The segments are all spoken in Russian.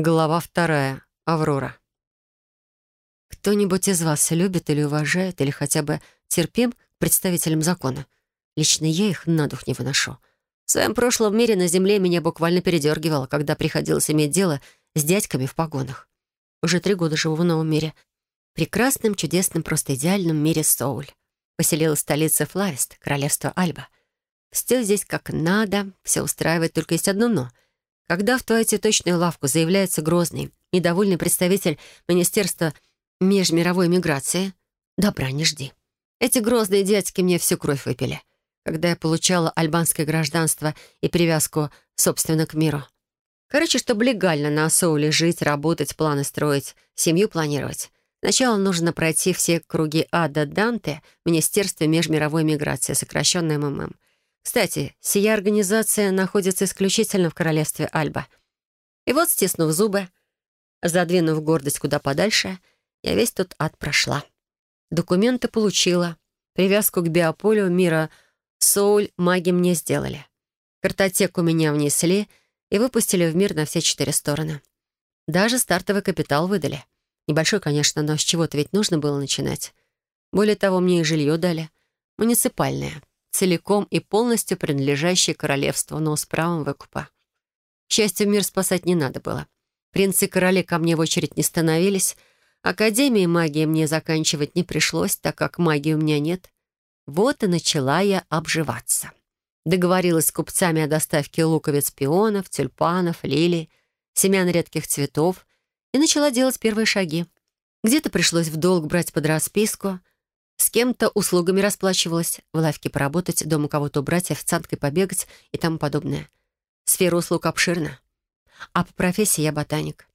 Глава вторая. Аврора. Кто-нибудь из вас любит или уважает, или хотя бы терпим к представителям закона? Лично я их на дух не выношу. В своем прошлом мире на земле меня буквально передергивало, когда приходилось иметь дело с дядьками в погонах. Уже три года живу в новом мире. Прекрасном, чудесном, просто идеальном мире Соуль. Поселилась столица Флавист, королевство Альба. Все здесь как надо, все устраивает, только есть одно «но». Когда в твою цветочную лавку заявляется грозный, недовольный представитель Министерства межмировой миграции, добра не жди. Эти грозные дядьки мне всю кровь выпили, когда я получала альбанское гражданство и привязку, собственно, к миру. Короче, чтобы легально на Соуле жить, работать, планы строить, семью планировать. Сначала нужно пройти все круги ада Данте в Министерстве межмировой миграции, сокращенно МММ. Кстати, сия организация находится исключительно в королевстве Альба. И вот, стиснув зубы, задвинув гордость куда подальше, я весь тот ад прошла. Документы получила. Привязку к биополю мира Соуль маги мне сделали. Картотеку меня внесли и выпустили в мир на все четыре стороны. Даже стартовый капитал выдали. Небольшой, конечно, но с чего-то ведь нужно было начинать. Более того, мне и жилье дали. Муниципальное целиком и полностью принадлежащее королевству, но с правом выкупа. К счастью, мир спасать не надо было. Принцы и короли ко мне в очередь не становились, Академии магии мне заканчивать не пришлось, так как магии у меня нет. Вот и начала я обживаться. Договорилась с купцами о доставке луковиц пионов, тюльпанов, лилий, семян редких цветов и начала делать первые шаги. Где-то пришлось в долг брать под расписку, с кем-то услугами расплачивалась, в лавке поработать, дома кого-то убрать, официанткой побегать и тому подобное. Сфера услуг обширна. А по профессии я ботаник.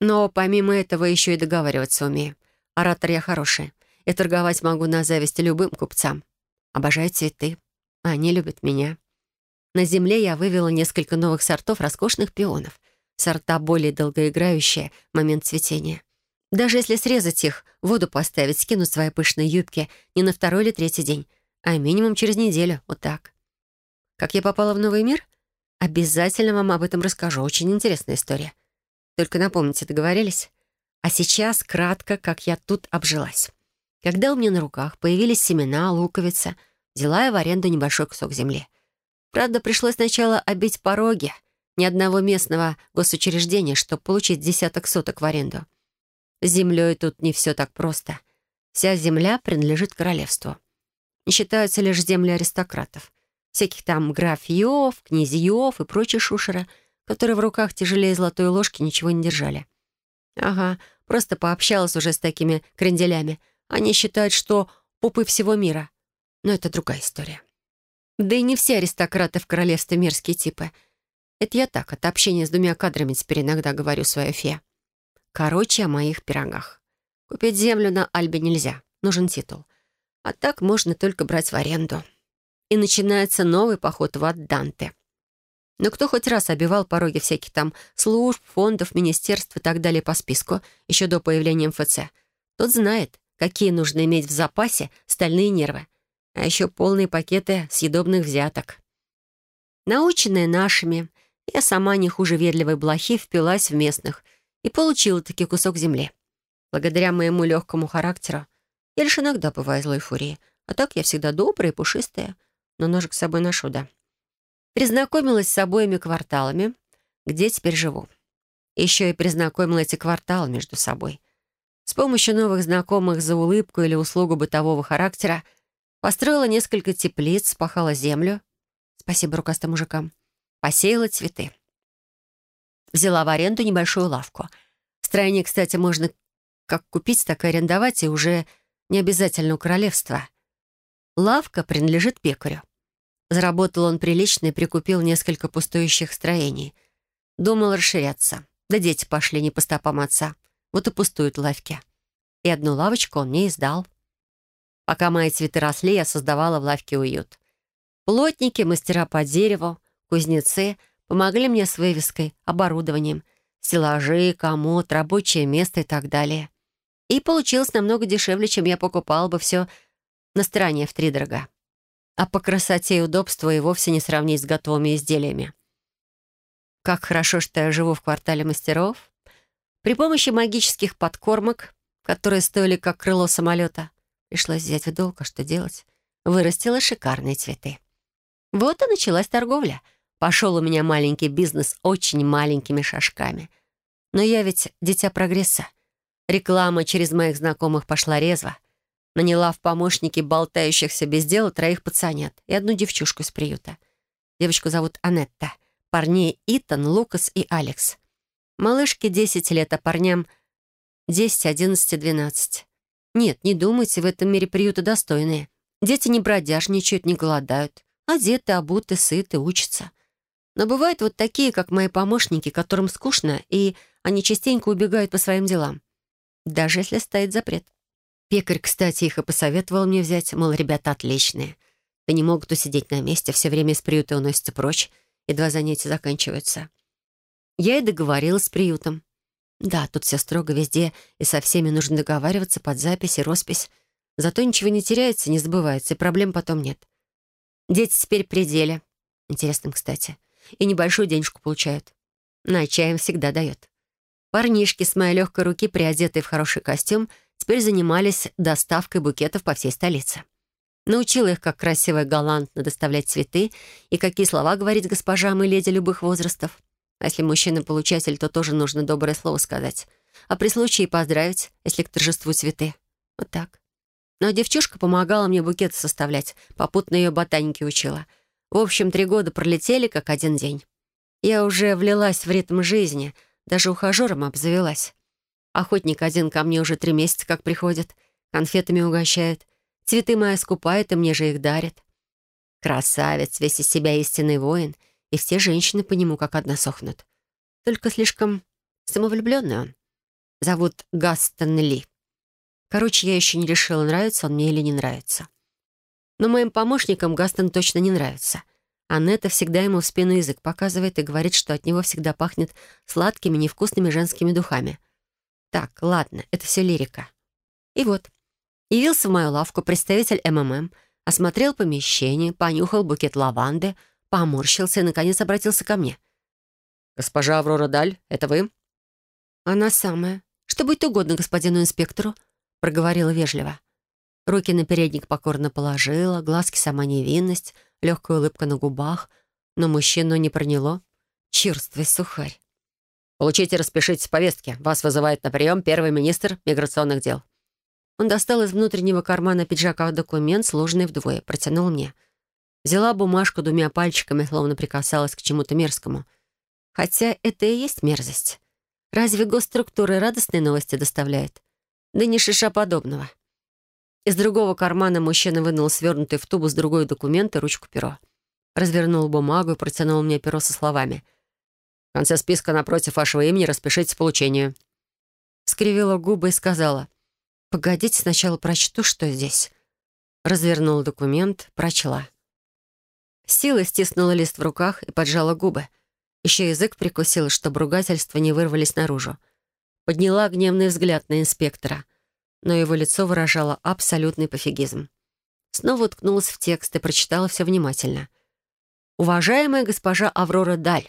Но помимо этого еще и договариваться умею. Оратор я хороший. И торговать могу на зависть любым купцам. Обожаю цветы. А они любят меня. На земле я вывела несколько новых сортов роскошных пионов. Сорта более долгоиграющие, момент цветения. Даже если срезать их, воду поставить, скинуть свои пышные юбки не на второй или третий день, а минимум через неделю, вот так. Как я попала в новый мир? Обязательно вам об этом расскажу. Очень интересная история. Только напомните, договорились? А сейчас кратко, как я тут обжилась. Когда у меня на руках появились семена, луковица, взяла я в аренду небольшой кусок земли. Правда, пришлось сначала обить пороги ни одного местного госучреждения, чтобы получить десяток соток в аренду. С землей тут не все так просто. Вся земля принадлежит королевству. Не считаются лишь земли аристократов. Всяких там графьев, князьев и прочие шушера, которые в руках тяжелее золотой ложки ничего не держали. Ага, просто пообщалась уже с такими кренделями. Они считают, что пупы всего мира. Но это другая история. Да и не все аристократы в королевстве мерзкие типы. Это я так, от общения с двумя кадрами теперь иногда говорю свою фе. Короче, о моих пирогах. Купить землю на Альбе нельзя, нужен титул. А так можно только брать в аренду. И начинается новый поход в ад Данте. Но кто хоть раз обивал пороги всяких там служб, фондов, министерств и так далее по списку, еще до появления МФЦ, тот знает, какие нужно иметь в запасе стальные нервы, а еще полные пакеты съедобных взяток. Наученная нашими, я сама не хуже ведливой блохи впилась в местных — и получила таки кусок земли. Благодаря моему легкому характеру я лишь иногда бываю злой фурии, а так я всегда добрая и пушистая, но ножик с собой ношу, да. Признакомилась с обоими кварталами, где теперь живу. Еще и признакомила эти кварталы между собой. С помощью новых знакомых за улыбку или услугу бытового характера построила несколько теплиц, спахала землю. Спасибо рукастым мужикам. Посеяла цветы. Взяла в аренду небольшую лавку. Строение, кстати, можно как купить, так и арендовать, и уже не обязательно у королевства. Лавка принадлежит пекарю. Заработал он прилично и прикупил несколько пустующих строений. Думал расширяться. Да дети пошли не по стопам отца. Вот и пустуют лавки. И одну лавочку он мне издал. Пока мои цветы росли, я создавала в лавке уют. Плотники, мастера по дереву, кузнецы — Помогли мне с вывеской, оборудованием, стеллажи, комод, рабочее место и так далее. И получилось намного дешевле, чем я покупал бы все на стороне в три дорога. А по красоте и удобству и вовсе не сравнить с готовыми изделиями. Как хорошо, что я живу в квартале мастеров. При помощи магических подкормок, которые стоили как крыло самолета, пришлось взять в долг, а что делать? Вырастила шикарные цветы. Вот и началась торговля. Пошел у меня маленький бизнес очень маленькими шажками. Но я ведь дитя прогресса. Реклама через моих знакомых пошла резво. Наняла в помощники болтающихся без дела троих пацанят и одну девчушку из приюта. Девочку зовут Анетта — Парней Итан, Лукас и Алекс. Малышке 10 лет, а парням 10, 11, 12. Нет, не думайте, в этом мире приюта достойные. Дети не бродяжничают, не голодают. Одеты, обуты, сыты, учатся. Но бывают вот такие, как мои помощники, которым скучно, и они частенько убегают по своим делам. Даже если стоит запрет. Пекарь, кстати, их и посоветовал мне взять, мол, ребята отличные. Да не могут усидеть на месте, все время из приюта уносятся прочь, едва занятия заканчиваются. Я и договорилась с приютом. Да, тут все строго везде, и со всеми нужно договариваться под запись и роспись. Зато ничего не теряется, не забывается, и проблем потом нет. Дети теперь при деле. Интересным, кстати. И небольшую денежку получают. На чаем всегда дает. Парнишки с моей легкой руки, приодетые в хороший костюм, теперь занимались доставкой букетов по всей столице. Научила их, как красиво и галантно доставлять цветы и какие слова говорить госпожам и леди любых возрастов. А если мужчина-получатель, то тоже нужно доброе слово сказать. А при случае поздравить, если к торжеству цветы. Вот так. Но девчушка помогала мне букет составлять, попутно ее ботаники учила. В общем, три года пролетели, как один день. Я уже влилась в ритм жизни, даже ухажером обзавелась. Охотник один ко мне уже три месяца как приходит, конфетами угощает — Цветы мои скупает, и мне же их дарят. Красавец, весь из себя истинный воин, и все женщины по нему как одна сохнут. Только слишком самовлюбленный он. Зовут Гастон Ли. Короче, я еще не решила, нравится он мне или не нравится. Но моим помощникам Гастон точно не нравится. Аннета всегда ему в спину язык показывает и говорит, что от него всегда пахнет сладкими, невкусными женскими духами. Так, ладно, это все лирика. И вот, Явился в мою лавку представитель МММ, осмотрел помещение, понюхал букет лаванды, поморщился и, наконец, обратился ко мне. «Госпожа Аврора Даль, это вы?» «Она самая. Что будет угодно господину инспектору», — проговорила вежливо. Руки на передник покорно положила, глазки сама невинность, легкая улыбка на губах, но мужчину не проняло. Черствый сухарь. «Получите, распишитесь в повестке. Вас вызывает на прием первый министр миграционных дел». Он достал из внутреннего кармана пиджака документ, сложенный вдвое, протянул мне. Взяла бумажку двумя пальчиками, словно прикасалась к чему-то мерзкому. Хотя это и есть мерзость. Разве госструктуры радостные новости доставляют? Да не шиша подобного. Из другого кармана мужчина вынул свернутый в тубус другой документ и ручку-перо. Развернул бумагу и протянул мне перо со словами. «В конце списка напротив вашего имени распишитесь получение». Скривила губы и сказала. «Погодите, сначала прочту, что здесь». Развернула документ, прочла. Сила стиснула лист в руках и поджала губы. Еще язык прикусила, чтобы ругательства не вырвались наружу. Подняла гневный взгляд на инспектора, но его лицо выражало абсолютный пофигизм. Снова уткнулась в текст и прочитала все внимательно. «Уважаемая госпожа Аврора Даль,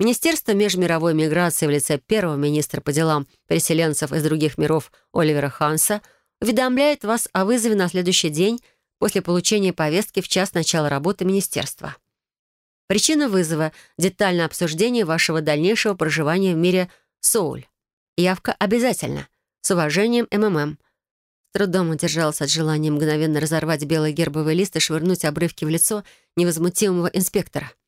Министерство межмировой миграции в лице первого министра по делам переселенцев из других миров Оливера Ханса уведомляет вас о вызове на следующий день после получения повестки в час начала работы министерства. Причина вызова — детальное обсуждение вашего дальнейшего проживания в мире Соуль. Явка обязательно. С уважением, МММ. С трудом удержалась от желания мгновенно разорвать белый гербовый лист и швырнуть обрывки в лицо невозмутимого инспектора —